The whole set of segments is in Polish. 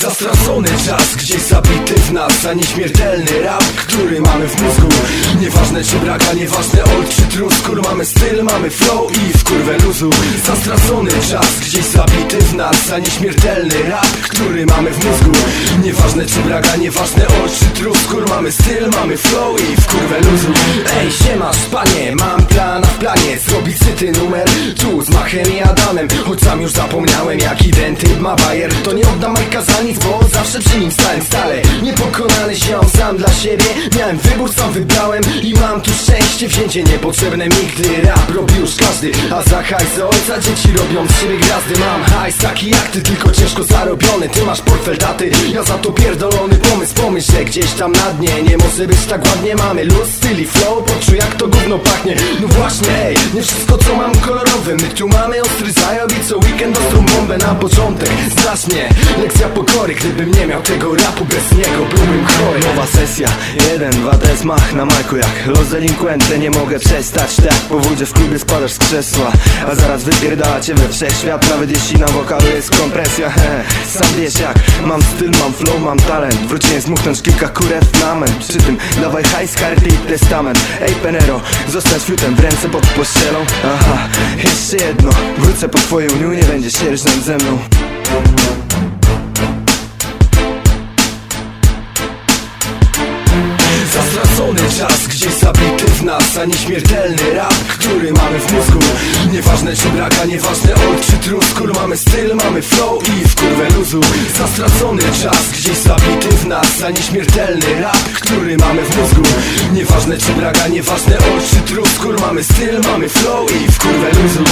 Zastracony czas, gdzieś zabity w nas A nieśmiertelny rap, który mamy w mózgu. Nieważne czy braka, nieważne old czy truskur Mamy styl, mamy flow i w kurwę luzu. Zastracony czas, gdzieś zabity w nas A nieśmiertelny rap, który mamy w mózgu. Nieważne czy braka, nieważne old czy truskur Mamy styl, mamy flow i w kurwę luzu. Ej, siemasz panie, mam plan w planie Zrobić syty numer. Tu z Machem i Adamem Choć sam już zapomniałem jaki dentyt ma bajer. To nie oddam Majka za nic, bo zawsze przy nim stałem stale. Niepokonany się sam dla siebie. Miałem wybór, sam wybrałem i mam tu szczęście. Wzięcie niepotrzebne mi, gdy rap robi już każdy. A za hajs ojca dzieci robią z siebie gwiazdy. Mam hajs taki jak ty, tylko ciężko zarobiony. Ty masz portfel daty, ja za to pierdolony pomysł. Pomyśl, że gdzieś tam na dnie nie może być tak ładnie. Mamy luz, styl i flow, poczuj jak to gówno pachnie. No właśnie, ej, nie wszystko co mam kolorowe. My tu mamy ostry zajob i co weekend ostrą bombę na początek. Znasz mnie, lekcja pokory Gdybym nie miał tego rapu, bez niego byłbym chory. Nowa sesja, jeden, dwa, mach na majku jak Los delinquente, nie mogę przestać Tak po wódzie w klubie spadasz z krzesła. A zaraz wypierdala cię we wszechświat Nawet jeśli na wokalu jest kompresja. Sam wiesz jak, mam styl, mam flow, mam talent. Wróciłem zmuchnąć kilka kurew na men Przy tym dawaj hajs, karty i testament. Ej Penero, zostań fiutem w ręce pod pościelą. Aha, jeszcze jedno Wrócę po twoją nie będziesz sierżnąć ze mną gdzieś zabity w nas A nieśmiertelny rap, który mamy w mózgu. Nieważne czy braka, nieważne old czy truskur Mamy styl, mamy flow i w kurwę luzu. Zastracony czas, gdzieś zabity w nas A nieśmiertelny rap, który mamy w mózgu. Nieważne czy braka, nieważne old czy truskur Mamy styl, mamy flow i w kurwę luzu.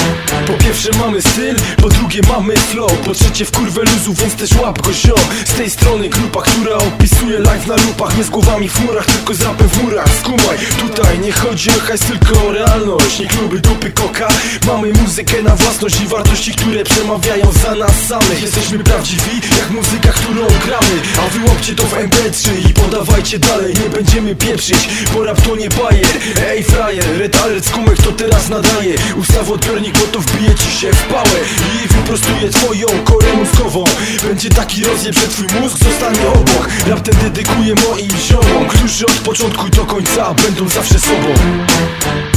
Po pierwsze mamy styl, po drugie mamy flow. Po trzecie w kurwę luzu, więc też łap go zio. Z tej strony grupa, która opisuje live na lupach. Nie z głowami w murach, tylko z rapem w murach. Skumaj, tutaj nie chodzi hajs, tylko o realność? Nie kluby, dupy, koka. Mamy muzykę na własność i wartości, które przemawiają za nas samych. Jesteśmy prawdziwi, jak muzyka, którą gramy. A wy łapcie to w MP3 i podawajcie dalej. Nie będziemy pieprzyć, bo rap to nie bajer. Ej frajer, retard, skumek to teraz nadaje. Ustaw odbiornik, bo to wbije ci się w pałę I wyprostuje twoją korę mózgową. Będzie taki rozjeb, że twój mózg zostanie obok. Rap ten dedykuję moim ziomom Którzy od początku do końca będą zawsze sobą Thank